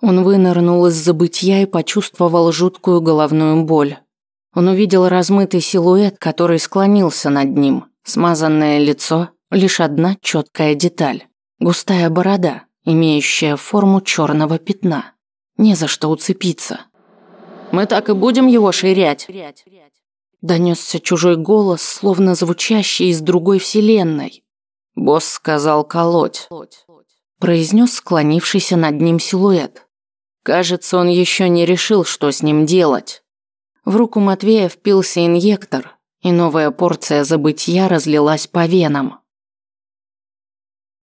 Он вынырнул из забытья и почувствовал жуткую головную боль. Он увидел размытый силуэт, который склонился над ним, смазанное лицо, лишь одна четкая деталь. Густая борода, имеющая форму черного пятна. Не за что уцепиться. «Мы так и будем его ширять?» Донесся чужой голос, словно звучащий из другой вселенной. «Босс сказал колоть», – произнес склонившийся над ним силуэт. Кажется, он еще не решил, что с ним делать. В руку Матвея впился инъектор, и новая порция забытья разлилась по венам.